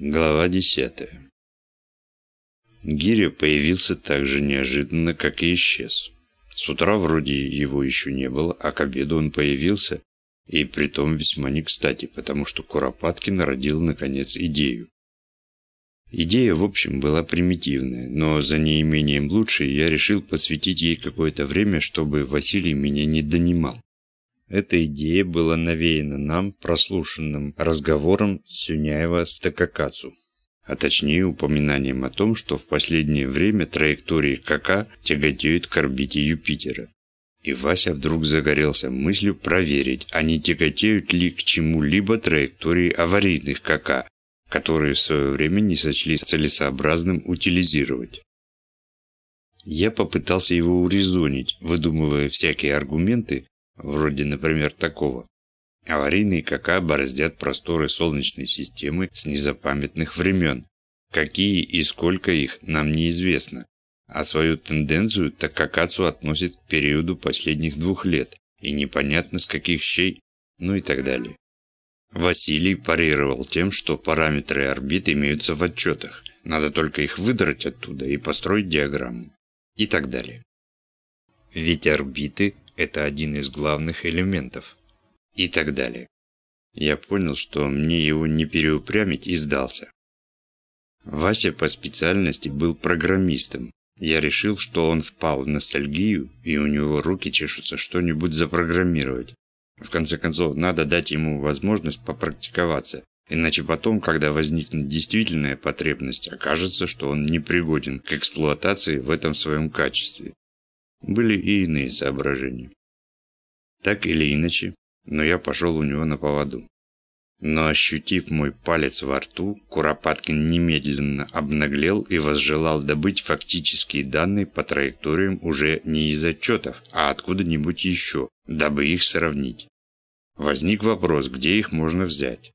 Глава десятая. Гиря появился так же неожиданно, как и исчез. С утра вроде его еще не было, а к обеду он появился, и притом весьма не кстати, потому что Куропаткин родил, наконец, идею. Идея, в общем, была примитивная, но за неимением лучшей я решил посвятить ей какое-то время, чтобы Василий меня не донимал. Эта идея была навеяна нам прослушанным разговором Сюняева с Такакацу, а точнее упоминанием о том, что в последнее время траектории КК тяготеют к орбите Юпитера. И Вася вдруг загорелся мыслью проверить, а не тяготеют ли к чему-либо траектории аварийных КК, которые в свое время не сочли целесообразным утилизировать. Я попытался его урезонить, выдумывая всякие аргументы, вроде, например, такого. Аварийные КК бороздят просторы Солнечной системы с незапамятных времен. Какие и сколько их, нам неизвестно. А свою тенденцию Такакацу относит к периоду последних двух лет, и непонятно с каких щей, ну и так далее. Василий парировал тем, что параметры орбит имеются в отчетах, надо только их выдрать оттуда и построить диаграмму. И так далее. Ведь орбиты это один из главных элементов. И так далее. Я понял, что мне его не переупрямить и сдался. Вася по специальности был программистом. Я решил, что он впал в ностальгию, и у него руки чешутся что-нибудь запрограммировать. В конце концов, надо дать ему возможность попрактиковаться, иначе потом, когда возникнет действительная потребность, окажется, что он непригоден к эксплуатации в этом своем качестве. Были и иные соображения. Так или иначе, но я пошел у него на поводу. Но ощутив мой палец во рту, Куропаткин немедленно обнаглел и возжелал добыть фактические данные по траекториям уже не из отчетов, а откуда-нибудь еще, дабы их сравнить. Возник вопрос, где их можно взять.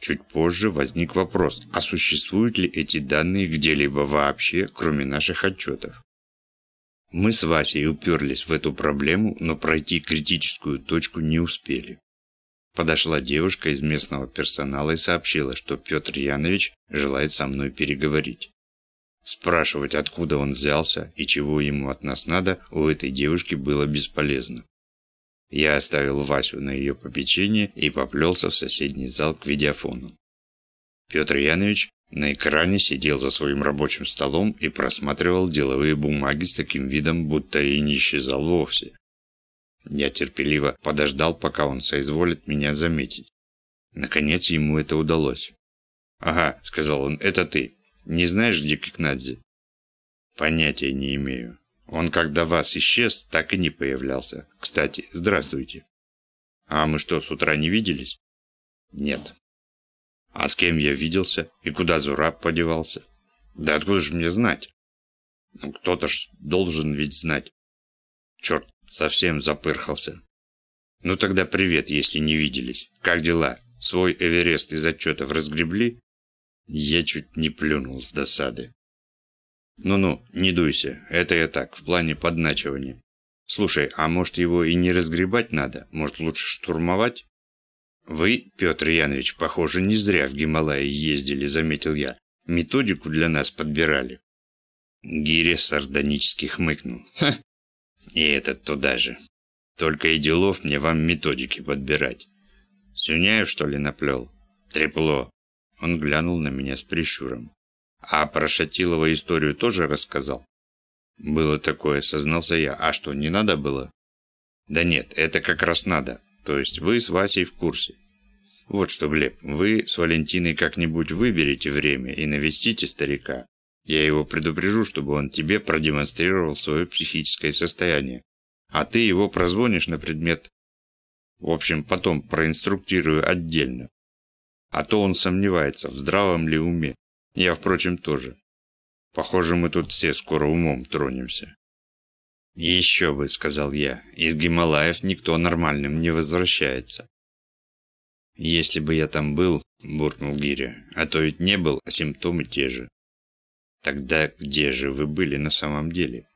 Чуть позже возник вопрос, а существуют ли эти данные где-либо вообще, кроме наших отчетов. Мы с Васей уперлись в эту проблему, но пройти критическую точку не успели. Подошла девушка из местного персонала и сообщила, что Петр Янович желает со мной переговорить. Спрашивать, откуда он взялся и чего ему от нас надо, у этой девушки было бесполезно. Я оставил Васю на ее попечение и поплелся в соседний зал к видеофону. Петр Янович на экране сидел за своим рабочим столом и просматривал деловые бумаги с таким видом, будто и не исчезал вовсе. Я терпеливо подождал, пока он соизволит меня заметить. Наконец ему это удалось. «Ага», — сказал он, — «это ты. Не знаешь, где Кикнадзе?» «Понятия не имею. Он, когда вас исчез, так и не появлялся. Кстати, здравствуйте». «А мы что, с утра не виделись?» «Нет». А с кем я виделся? И куда Зураб подевался? Да откуда же мне знать? Ну, кто-то ж должен ведь знать. Черт, совсем запырхался. Ну тогда привет, если не виделись. Как дела? Свой Эверест из отчетов разгребли? Я чуть не плюнул с досады. Ну-ну, не дуйся, это я так, в плане подначивания. Слушай, а может его и не разгребать надо? Может лучше штурмовать? «Вы, Петр Янович, похоже, не зря в Гималаи ездили», — заметил я. «Методику для нас подбирали». Гиря сардонически хмыкнул. «Ха! И этот туда же. Только и делов мне вам методики подбирать. Сюняев, что ли, наплел? Трепло». Он глянул на меня с прищуром. «А про Шатилова историю тоже рассказал?» «Было такое», — сознался я. «А что, не надо было?» «Да нет, это как раз надо. То есть вы с Васей в курсе. Вот что, Глеб, вы с Валентиной как-нибудь выберете время и навестите старика. Я его предупрежу, чтобы он тебе продемонстрировал свое психическое состояние. А ты его прозвонишь на предмет... В общем, потом проинструктирую отдельно. А то он сомневается, в здравом ли уме. Я, впрочем, тоже. Похоже, мы тут все скоро умом тронемся. «Еще бы», — сказал я, — «из Гималаев никто нормальным не возвращается». «Если бы я там был», — буркнул Гиря, — «а то ведь не был, а симптомы те же». «Тогда где же вы были на самом деле?»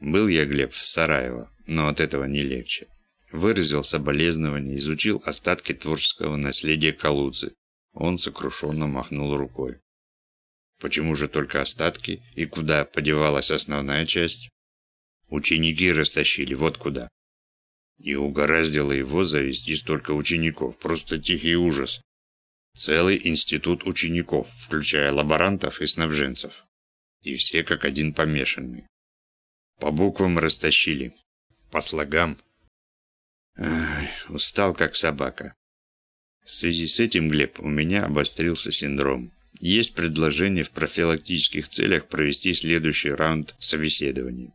«Был я, Глеб, в Сараево, но от этого не легче. Выразил соболезнования, изучил остатки творческого наследия Калудзы. Он сокрушенно махнул рукой. Почему же только остатки? И куда подевалась основная часть? Ученики растащили, вот куда. И угораздило его завести столько учеников. Просто тихий ужас. Целый институт учеников, включая лаборантов и снабженцев. И все как один помешанные. По буквам растащили. По слогам. Ай, устал как собака. В связи с этим, Глеб, у меня обострился синдром. Есть предложение в профилактических целях провести следующий раунд собеседований.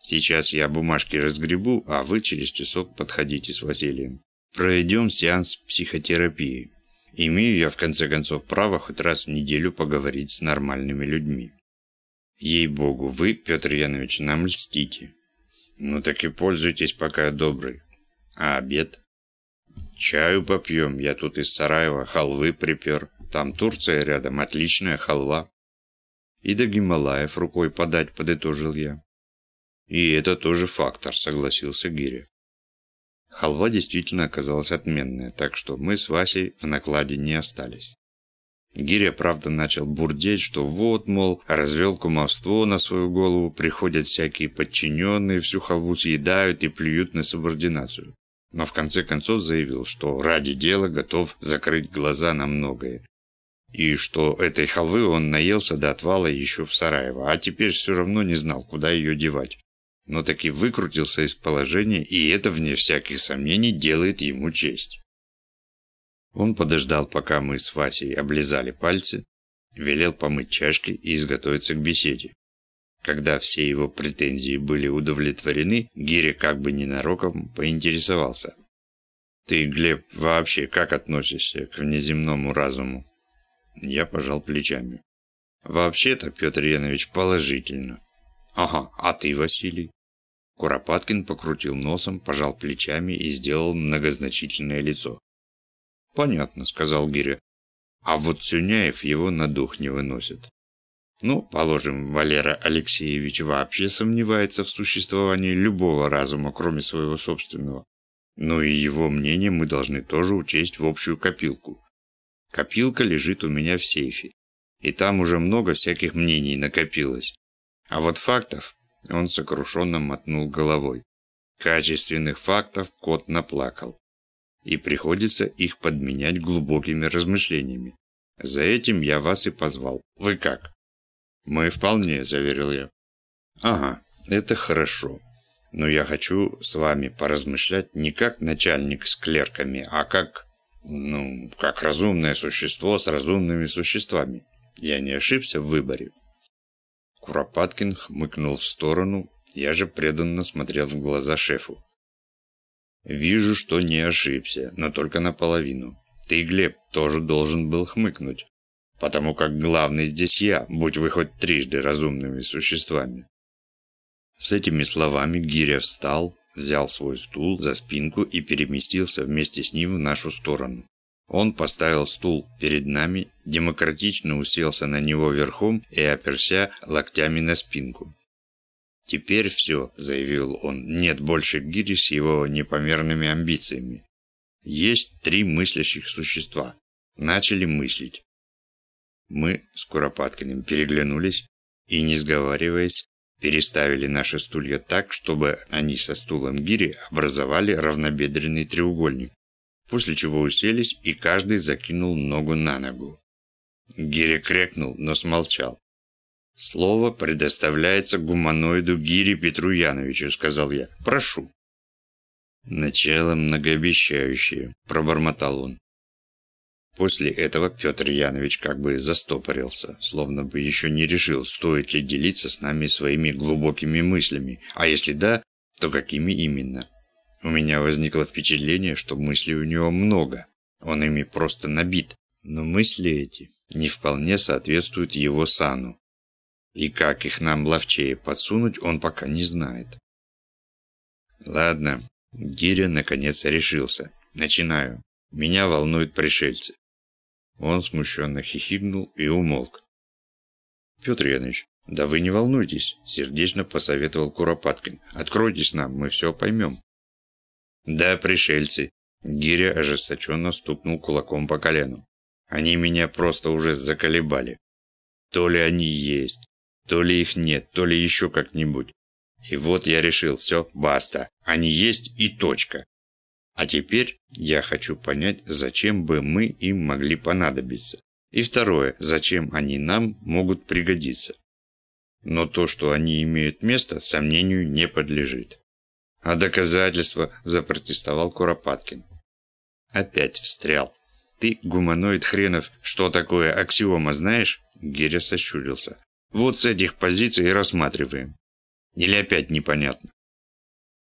Сейчас я бумажки разгребу, а вы через часок подходите с Василием. Проведем сеанс психотерапии. Имею я, в конце концов, право хоть раз в неделю поговорить с нормальными людьми. Ей-богу, вы, Петр Янович, нам льстите. Ну так и пользуйтесь, пока добрый. А обед? Чаю попьем, я тут из Сараева халвы припер. Там Турция рядом, отличная халва. И до Гималаев рукой подать, подытожил я. И это тоже фактор, согласился Гиря. Халва действительно оказалась отменная, так что мы с Васей в накладе не остались. Гиря, правда, начал бурдеть, что вот, мол, развел кумовство на свою голову, приходят всякие подчиненные, всю халву съедают и плюют на субординацию. Но в конце концов заявил, что ради дела готов закрыть глаза на многое. И что этой халвы он наелся до отвала еще в Сараево, а теперь все равно не знал, куда ее девать но таки выкрутился из положения, и это, вне всяких сомнений, делает ему честь. Он подождал, пока мы с Васей облизали пальцы, велел помыть чашки и изготовиться к беседе. Когда все его претензии были удовлетворены, Гиря как бы ненароком поинтересовался. «Ты, Глеб, вообще как относишься к внеземному разуму?» Я пожал плечами. «Вообще-то, Петр Янович, положительно». «Ага, а ты, Василий?» Куропаткин покрутил носом, пожал плечами и сделал многозначительное лицо. «Понятно», — сказал Гиря. «А вот Цюняев его на дух не выносит». Ну, положим, Валера Алексеевич вообще сомневается в существовании любого разума, кроме своего собственного. Но и его мнение мы должны тоже учесть в общую копилку. Копилка лежит у меня в сейфе. И там уже много всяких мнений накопилось. А вот фактов он сокрушенно мотнул головой. Качественных фактов кот наплакал. И приходится их подменять глубокими размышлениями. За этим я вас и позвал. Вы как? Мы вполне, заверил я. Ага, это хорошо. Но я хочу с вами поразмышлять не как начальник с клерками, а как, ну, как разумное существо с разумными существами. Я не ошибся в выборе. Куропаткин хмыкнул в сторону, я же преданно смотрел в глаза шефу. «Вижу, что не ошибся, но только наполовину. Ты, Глеб, тоже должен был хмыкнуть, потому как главный здесь я, будь вы хоть трижды разумными существами». С этими словами Гиря встал, взял свой стул за спинку и переместился вместе с ним в нашу сторону. Он поставил стул перед нами, демократично уселся на него верхом и оперся локтями на спинку. «Теперь все», — заявил он, — «нет больше гири с его непомерными амбициями. Есть три мыслящих существа. Начали мыслить». Мы с Куропаткиным переглянулись и, не сговариваясь, переставили наши стулья так, чтобы они со стулом гири образовали равнобедренный треугольник после чего уселись, и каждый закинул ногу на ногу. Гиря крякнул, но смолчал. «Слово предоставляется гуманоиду Гире Петру Яновичу», — сказал я. «Прошу». «Начало многообещающее», — пробормотал он. После этого Петр Янович как бы застопорился, словно бы еще не решил, стоит ли делиться с нами своими глубокими мыслями, а если да, то какими именно. У меня возникло впечатление, что мыслей у него много. Он ими просто набит. Но мысли эти не вполне соответствуют его сану. И как их нам ловчее подсунуть, он пока не знает. Ладно, Гиря наконец решился. Начинаю. Меня волнуют пришельцы. Он смущенно хихикнул и умолк. Петр Янович, да вы не волнуйтесь, сердечно посоветовал Куропаткин. Откройтесь нам, мы все поймем. «Да, пришельцы!» Гиря ожесточенно стукнул кулаком по колену. Они меня просто уже заколебали. То ли они есть, то ли их нет, то ли еще как-нибудь. И вот я решил, все, баста, они есть и точка. А теперь я хочу понять, зачем бы мы им могли понадобиться. И второе, зачем они нам могут пригодиться. Но то, что они имеют место, сомнению не подлежит. А доказательства, запротестовал Куропаткин. Опять встрял. Ты, гуманоид хренов, что такое аксиома знаешь? Гиря сощурился. Вот с этих позиций и рассматриваем. Или опять непонятно?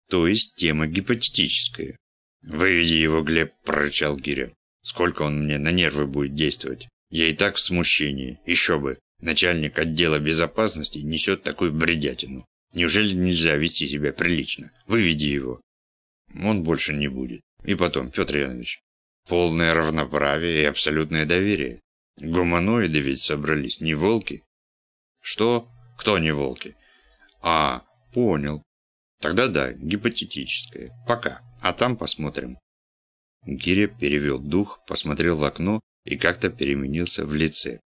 То есть тема гипотетическая. «Выведи его, Глеб», – прорычал Гиря. «Сколько он мне на нервы будет действовать? Я и так в смущении. Еще бы. Начальник отдела безопасности несет такую бредятину. Неужели нельзя вести себя прилично? Выведи его». Он больше не будет. И потом, Петр Янович, полное равноправие и абсолютное доверие. Гуманоиды ведь собрались, не волки. Что? Кто не волки? А, понял. Тогда да, гипотетическое. Пока. А там посмотрим. Гиря перевел дух, посмотрел в окно и как-то переменился в лице.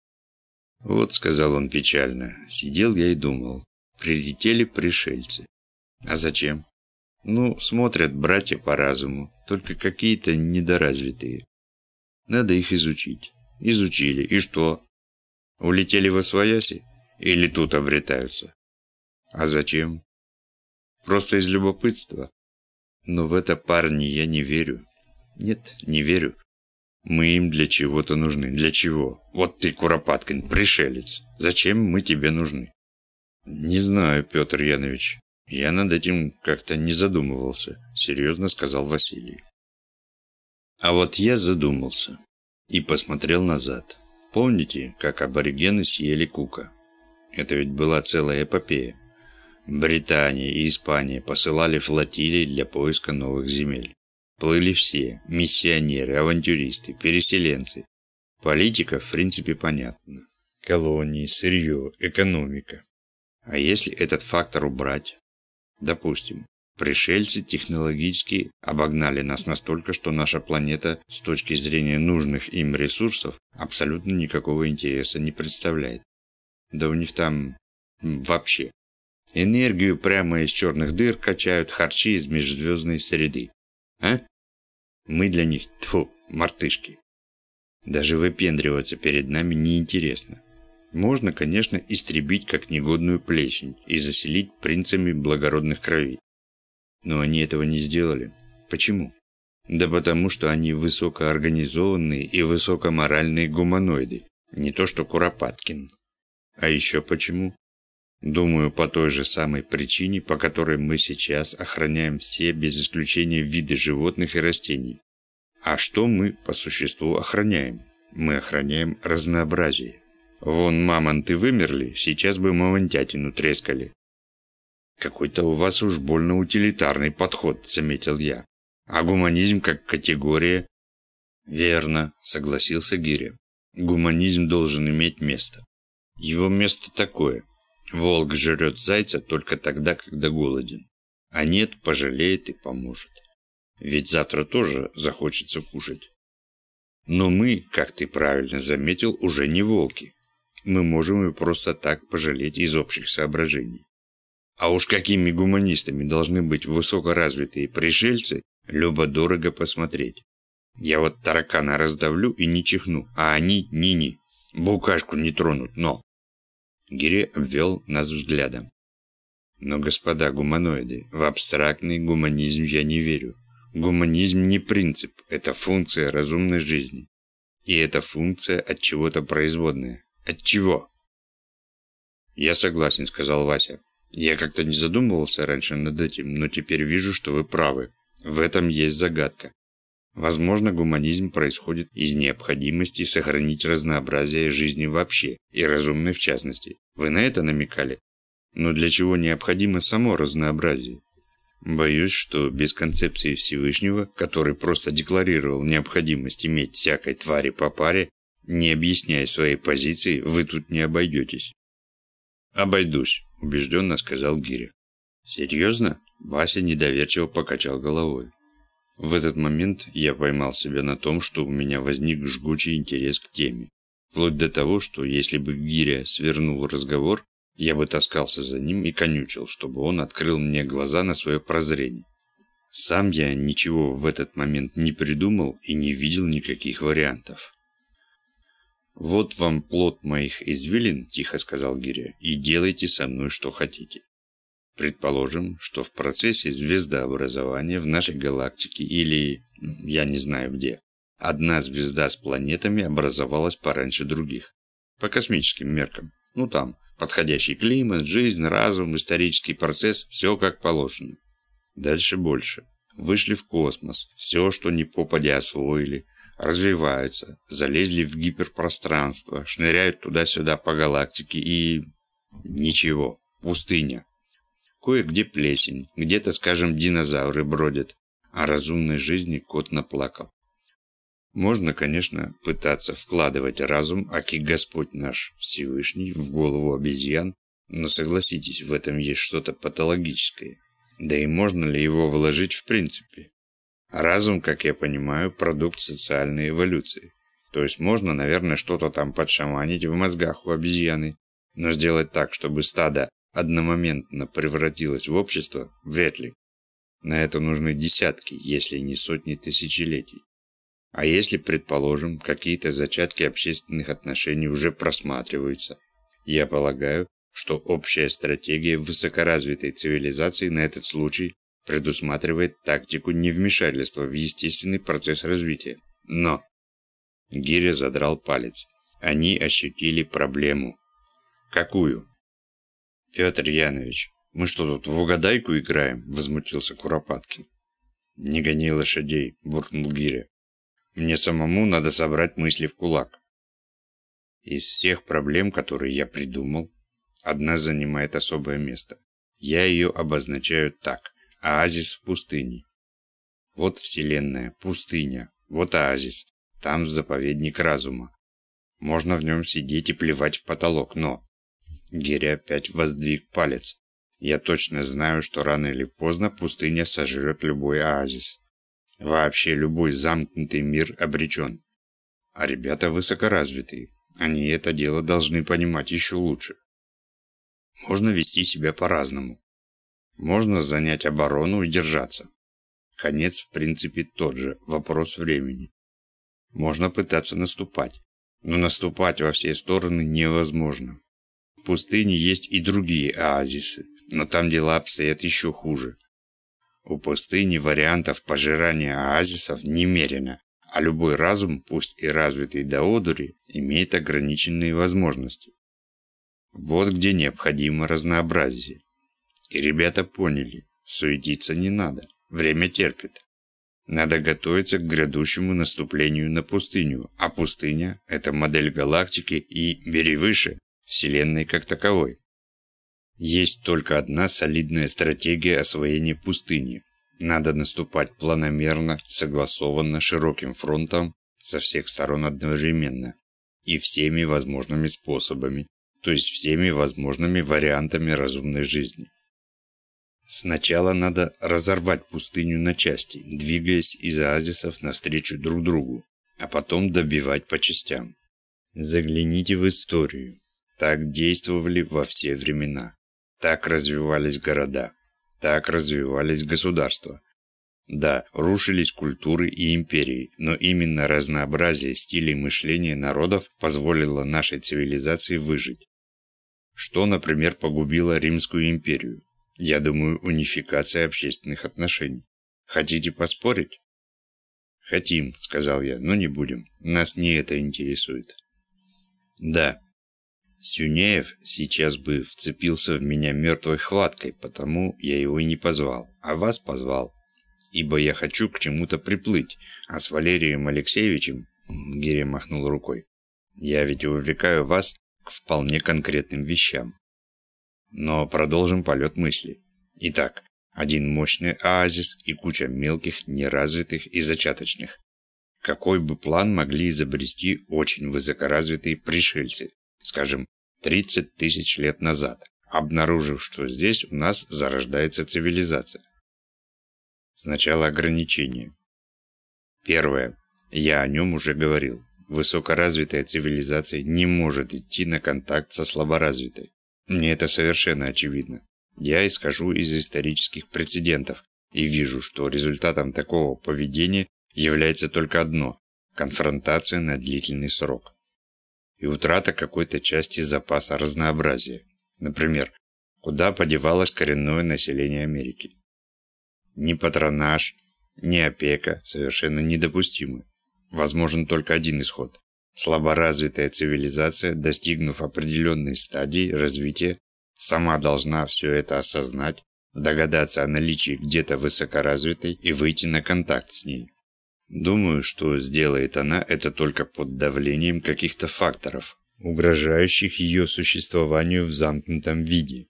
Вот, сказал он печально, сидел я и думал. Прилетели пришельцы. А зачем? Ну, смотрят братья по разуму, только какие-то недоразвитые. Надо их изучить. Изучили. И что? Улетели во свояси? Или тут обретаются? А зачем? Просто из любопытства. Но в это, парни, я не верю. Нет, не верю. Мы им для чего-то нужны. Для чего? Вот ты, Куропаткин, пришелец. Зачем мы тебе нужны? Не знаю, Петр Янович. Я над этим как-то не задумывался, серьезно сказал Василий. А вот я задумался и посмотрел назад. Помните, как аборигены съели Кука? Это ведь была целая эпопея. Британия и Испания посылали флотилии для поиска новых земель. Плыли все – миссионеры, авантюристы, переселенцы. Политика, в принципе, понятна. Колонии, сырье, экономика. А если этот фактор убрать? Допустим, пришельцы технологически обогнали нас настолько, что наша планета с точки зрения нужных им ресурсов абсолютно никакого интереса не представляет. Да у них там вообще Энергию прямо из черных дыр качают харчи из межзвездной среды. А? Мы для них, тьфу, мартышки. Даже выпендриваться перед нами неинтересно. Можно, конечно, истребить как негодную плесень и заселить принцами благородных кровей. Но они этого не сделали. Почему? Да потому, что они высокоорганизованные и высокоморальные гуманоиды. Не то что Куропаткин. А еще почему? Думаю, по той же самой причине, по которой мы сейчас охраняем все, без исключения, виды животных и растений. А что мы, по существу, охраняем? Мы охраняем разнообразие. Вон мамонты вымерли, сейчас бы мамонтятину трескали. Какой-то у вас уж больно утилитарный подход, заметил я. А гуманизм как категория? Верно, согласился Гиря. Гуманизм должен иметь место. Его место такое. Волк жрет зайца только тогда, когда голоден. А нет, пожалеет и поможет. Ведь завтра тоже захочется кушать. Но мы, как ты правильно заметил, уже не волки. Мы можем и просто так пожалеть из общих соображений. А уж какими гуманистами должны быть высокоразвитые пришельцы, любо-дорого посмотреть. Я вот таракана раздавлю и не чихну, а они ни-ни. Букашку не тронут, но... Гири обвел нас взглядом. Но, господа гуманоиды, в абстрактный гуманизм я не верю. Гуманизм не принцип, это функция разумной жизни. И эта функция от чего-то производная. От чего? Я согласен, сказал Вася. Я как-то не задумывался раньше над этим, но теперь вижу, что вы правы. В этом есть загадка. Возможно, гуманизм происходит из необходимости сохранить разнообразие жизни вообще, и разумной в частности. Вы на это намекали? Но для чего необходимо само разнообразие? Боюсь, что без концепции Всевышнего, который просто декларировал необходимость иметь всякой твари по паре, не объясняя своей позиции, вы тут не обойдетесь. «Обойдусь», – убежденно сказал Гиря. «Серьезно?» – Вася недоверчиво покачал головой. В этот момент я поймал себя на том, что у меня возник жгучий интерес к теме. Вплоть до того, что если бы Гиря свернул разговор, я бы таскался за ним и конючил, чтобы он открыл мне глаза на свое прозрение. Сам я ничего в этот момент не придумал и не видел никаких вариантов. «Вот вам плод моих извилин», – тихо сказал Гиря, – «и делайте со мной что хотите». Предположим, что в процессе звездообразования в нашей галактике или, я не знаю где, одна звезда с планетами образовалась пораньше других. По космическим меркам. Ну там, подходящий климат, жизнь, разум, исторический процесс, все как положено. Дальше больше. Вышли в космос, все, что не попадя освоили, развиваются, залезли в гиперпространство, шныряют туда-сюда по галактике и... Ничего, пустыня. Кое-где плесень, где-то, скажем, динозавры бродят, а разумной жизни кот наплакал. Можно, конечно, пытаться вкладывать разум, аки Господь наш Всевышний, в голову обезьян, но согласитесь, в этом есть что-то патологическое. Да и можно ли его вложить в принципе? Разум, как я понимаю, продукт социальной эволюции. То есть можно, наверное, что-то там подшаманить в мозгах у обезьяны, но сделать так, чтобы стадо одномоментно превратилось в общество, вряд ли. На это нужны десятки, если не сотни тысячелетий. А если, предположим, какие-то зачатки общественных отношений уже просматриваются, я полагаю, что общая стратегия высокоразвитой цивилизации на этот случай предусматривает тактику невмешательства в естественный процесс развития. Но... Гиря задрал палец. Они ощутили проблему. Какую? Петр Янович, мы что тут, в угадайку играем? Возмутился Куропаткин. Не гони лошадей, буркнул Гиря. Мне самому надо собрать мысли в кулак. Из всех проблем, которые я придумал, одна занимает особое место. Я ее обозначаю так. Оазис в пустыне. Вот Вселенная, пустыня, вот оазис. Там заповедник разума. Можно в нем сидеть и плевать в потолок, но... Герри опять воздвиг палец. Я точно знаю, что рано или поздно пустыня сожрет любой оазис. Вообще любой замкнутый мир обречен. А ребята высокоразвитые. Они это дело должны понимать еще лучше. Можно вести себя по-разному. Можно занять оборону и держаться. Конец, в принципе, тот же, вопрос времени. Можно пытаться наступать, но наступать во все стороны невозможно. В пустыне есть и другие оазисы, но там дела обстоят еще хуже. У пустыни вариантов пожирания оазисов немерено, а любой разум, пусть и развитый до одури, имеет ограниченные возможности. Вот где необходимо разнообразие. И ребята поняли, суетиться не надо, время терпит. Надо готовиться к грядущему наступлению на пустыню, а пустыня – это модель галактики и, бери выше, Вселенной как таковой. Есть только одна солидная стратегия освоения пустыни. Надо наступать планомерно, согласованно, широким фронтом, со всех сторон одновременно. И всеми возможными способами, то есть всеми возможными вариантами разумной жизни. Сначала надо разорвать пустыню на части, двигаясь из оазисов навстречу друг другу, а потом добивать по частям. Загляните в историю. Так действовали во все времена. Так развивались города. Так развивались государства. Да, рушились культуры и империи, но именно разнообразие стилей мышления народов позволило нашей цивилизации выжить. Что, например, погубило Римскую империю? Я думаю, унификация общественных отношений. Хотите поспорить? Хотим, сказал я, но не будем. Нас не это интересует. Да. Сюнеев сейчас бы вцепился в меня мертвой хваткой, потому я его и не позвал, а вас позвал. Ибо я хочу к чему-то приплыть, а с Валерием Алексеевичем, Гиря махнул рукой, я ведь увлекаю вас к вполне конкретным вещам. Но продолжим полет мысли. Итак, один мощный оазис и куча мелких, неразвитых и зачаточных. Какой бы план могли изобрести очень высокоразвитые пришельцы, скажем, 30 тысяч лет назад, обнаружив, что здесь у нас зарождается цивилизация? Сначала ограничения. Первое. Я о нем уже говорил. Высокоразвитая цивилизация не может идти на контакт со слаборазвитой. Мне это совершенно очевидно. Я исхожу из исторических прецедентов и вижу, что результатом такого поведения является только одно – конфронтация на длительный срок. И утрата какой-то части запаса разнообразия. Например, куда подевалось коренное население Америки? Ни патронаж, ни опека совершенно недопустимы. Возможен только один исход. Слаборазвитая цивилизация, достигнув определенной стадии развития, сама должна все это осознать, догадаться о наличии где-то высокоразвитой и выйти на контакт с ней. Думаю, что сделает она это только под давлением каких-то факторов, угрожающих ее существованию в замкнутом виде.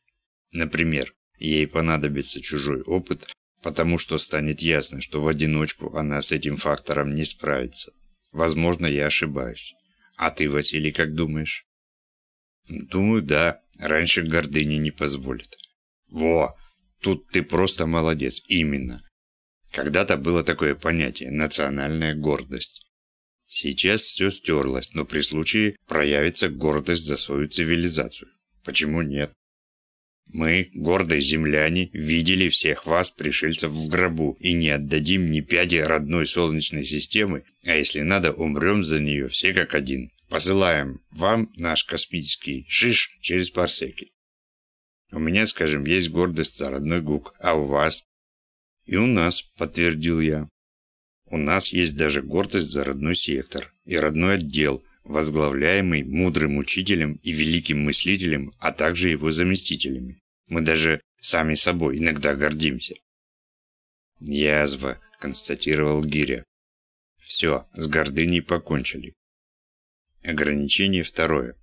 Например, ей понадобится чужой опыт, потому что станет ясно, что в одиночку она с этим фактором не справится. Возможно, я ошибаюсь. А ты, Василий, как думаешь? Думаю, да. Раньше гордыня не позволит. Во! Тут ты просто молодец. Именно. Когда-то было такое понятие – национальная гордость. Сейчас все стерлось, но при случае проявится гордость за свою цивилизацию. Почему нет? Мы, гордые земляне, видели всех вас, пришельцев, в гробу, и не отдадим ни пяди родной Солнечной системы, а если надо, умрем за нее все как один. Посылаем вам наш космический шиш через парсеки. У меня, скажем, есть гордость за родной ГУК, а у вас? И у нас, подтвердил я. У нас есть даже гордость за родной сектор и родной отдел, возглавляемый мудрым учителем и великим мыслителем, а также его заместителями. Мы даже сами собой иногда гордимся. «Язва», — констатировал Гиря. «Все, с гордыней покончили». Ограничение второе.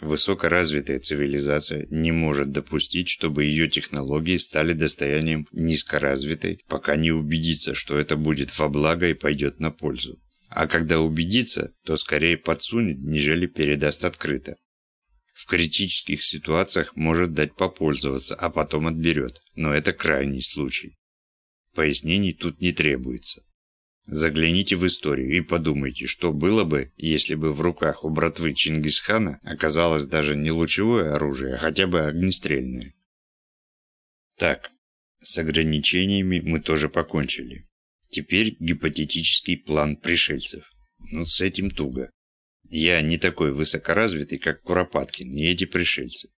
Высокоразвитая цивилизация не может допустить, чтобы ее технологии стали достоянием низкоразвитой, пока не убедится, что это будет во благо и пойдет на пользу. А когда убедится, то скорее подсунет, нежели передаст открыто. В критических ситуациях может дать попользоваться, а потом отберет, но это крайний случай. Пояснений тут не требуется. Загляните в историю и подумайте, что было бы, если бы в руках у братвы Чингисхана оказалось даже не лучевое оружие, а хотя бы огнестрельное. Так, с ограничениями мы тоже покончили. Теперь гипотетический план пришельцев. Ну, с этим туго. Я не такой высокоразвитый, как Куропаткин и эти пришельцы.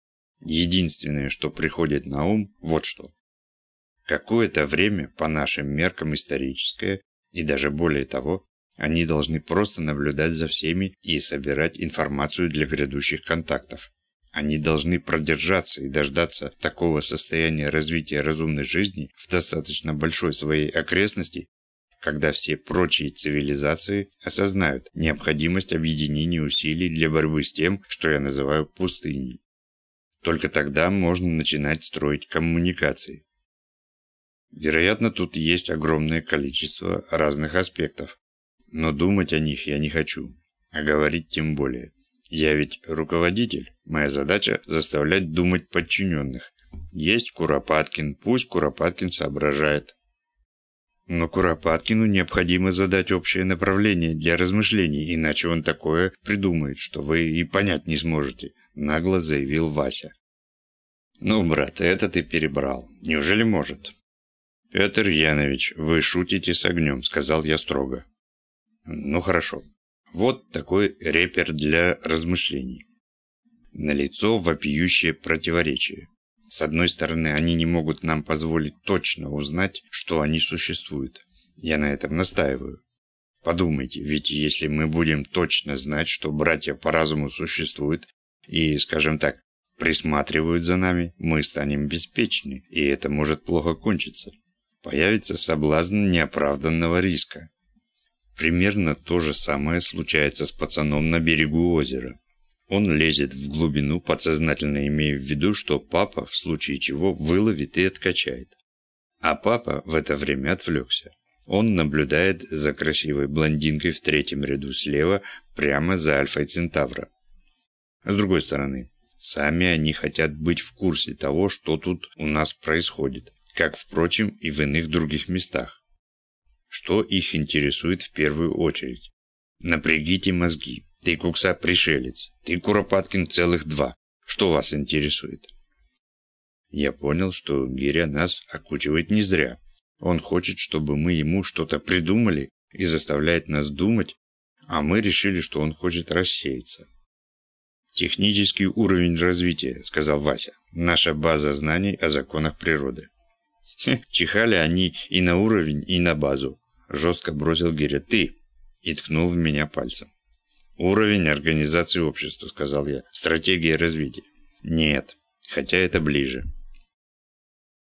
Единственное, что приходит на ум, вот что. Какое-то время, по нашим меркам историческое, и даже более того, они должны просто наблюдать за всеми и собирать информацию для грядущих контактов. Они должны продержаться и дождаться такого состояния развития разумной жизни в достаточно большой своей окрестности, когда все прочие цивилизации осознают необходимость объединения усилий для борьбы с тем, что я называю пустыней. Только тогда можно начинать строить коммуникации. Вероятно, тут есть огромное количество разных аспектов. Но думать о них я не хочу, а говорить тем более. Я ведь руководитель, моя задача заставлять думать подчиненных. Есть Куропаткин, пусть Куропаткин соображает. Но Куропаткину необходимо задать общее направление для размышлений, иначе он такое придумает, что вы и понять не сможете, нагло заявил Вася. Ну, брат, это ты перебрал. Неужели может? «Петр Янович, вы шутите с огнем», — сказал я строго. «Ну хорошо. Вот такой репер для размышлений. Налицо вопиющее противоречие. С одной стороны, они не могут нам позволить точно узнать, что они существуют. Я на этом настаиваю. Подумайте, ведь если мы будем точно знать, что братья по разуму существуют и, скажем так, присматривают за нами, мы станем беспечны, и это может плохо кончиться появится соблазн неоправданного риска. Примерно то же самое случается с пацаном на берегу озера. Он лезет в глубину, подсознательно имея в виду, что папа, в случае чего, выловит и откачает. А папа в это время отвлекся. Он наблюдает за красивой блондинкой в третьем ряду слева, прямо за Альфой Центавра. С другой стороны, сами они хотят быть в курсе того, что тут у нас происходит как, впрочем, и в иных других местах. что их интересует в первую очередь. Напрягите мозги. Ты, Кукса, пришелец. Ты, Куропаткин, целых два. Что вас интересует? Я понял, что Гиря нас окучивает не зря. Он хочет, чтобы мы ему что-то придумали и заставляет нас думать, а мы решили, что он хочет рассеяться. «Технический уровень развития», — сказал Вася. «Наша база знаний о законах природы». Хе, чихали они и на уровень, и на базу. Жестко бросил Гиря. «Ты!» И ткнул в меня пальцем. «Уровень организации общества», — сказал я. «Стратегия развития». «Нет, хотя это ближе».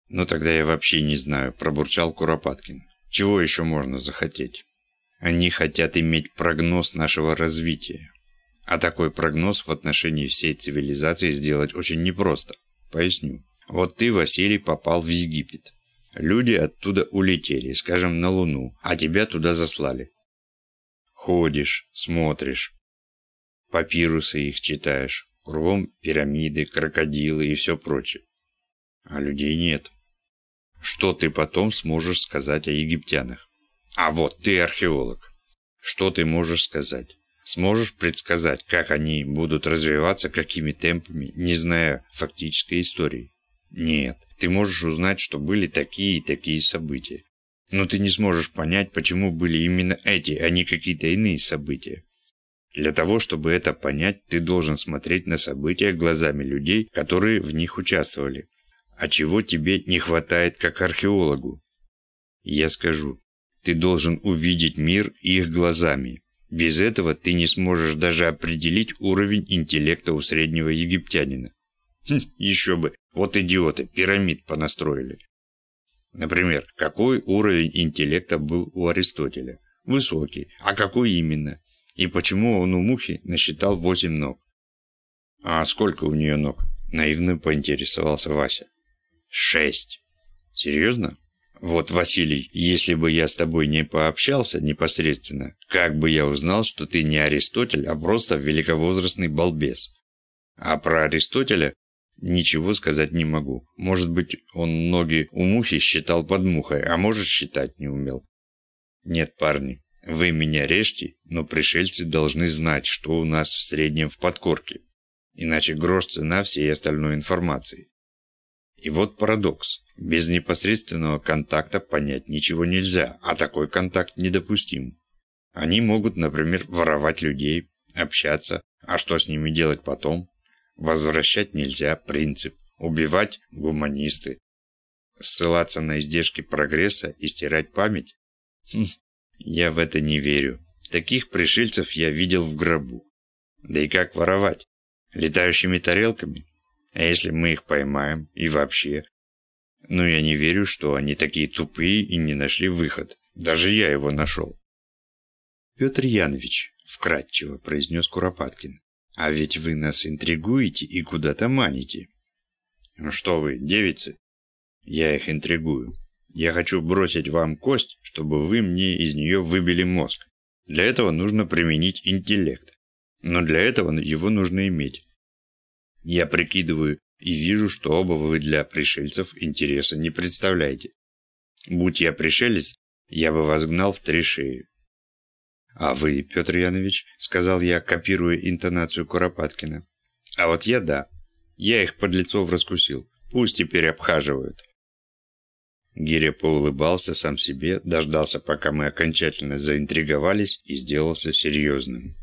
«Ну тогда я вообще не знаю», – пробурчал Куропаткин. «Чего еще можно захотеть?» «Они хотят иметь прогноз нашего развития. А такой прогноз в отношении всей цивилизации сделать очень непросто. Поясню. Вот ты, Василий, попал в Египет. Люди оттуда улетели, скажем, на Луну, а тебя туда заслали. Ходишь, смотришь, папирусы их читаешь, кругом пирамиды, крокодилы и все прочее. А людей нет. Что ты потом сможешь сказать о египтянах? А вот ты археолог. Что ты можешь сказать? Сможешь предсказать, как они будут развиваться, какими темпами, не зная фактической истории? Нет. Ты можешь узнать, что были такие и такие события. Но ты не сможешь понять, почему были именно эти, а не какие-то иные события. Для того, чтобы это понять, ты должен смотреть на события глазами людей, которые в них участвовали. А чего тебе не хватает как археологу? Я скажу, ты должен увидеть мир их глазами. Без этого ты не сможешь даже определить уровень интеллекта у среднего египтянина. Хм, еще бы, вот идиоты, пирамид понастроили. Например, какой уровень интеллекта был у Аристотеля? Высокий. А какой именно? И почему он у мухи насчитал восемь ног? А сколько у нее ног? Наивно поинтересовался Вася. Шесть. Серьезно? Вот, Василий, если бы я с тобой не пообщался непосредственно, как бы я узнал, что ты не Аристотель, а просто великовозрастный балбес? А про Аристотеля ничего сказать не могу. Может быть, он ноги у мухи считал под мухой, а может, считать не умел. Нет, парни, вы меня режьте, но пришельцы должны знать, что у нас в среднем в подкорке. Иначе грош цена всей остальной информации. И вот парадокс. Без непосредственного контакта понять ничего нельзя, а такой контакт недопустим. Они могут, например, воровать людей, общаться, а что с ними делать потом? Возвращать нельзя, принцип. Убивать – гуманисты. Ссылаться на издержки прогресса и стирать память? Хм, я в это не верю. Таких пришельцев я видел в гробу. Да и как воровать? Летающими тарелками? А если мы их поймаем? И вообще? Ну, я не верю, что они такие тупые и не нашли выход. Даже я его нашел. Петр Янович, вкратчиво произнес Куропаткин, а ведь вы нас интригуете и куда-то маните. Ну что вы, девицы? Я их интригую. Я хочу бросить вам кость, чтобы вы мне из нее выбили мозг. Для этого нужно применить интеллект. Но для этого его нужно иметь. Я прикидываю и вижу, что оба вы для пришельцев интереса не представляете. Будь я пришелец, я бы вас гнал в три шеи. А вы, Петр Янович, сказал я, копируя интонацию Куропаткина. А вот я да. Я их под лицов раскусил. Пусть теперь обхаживают. Гиря поулыбался сам себе, дождался, пока мы окончательно заинтриговались и сделался серьезным.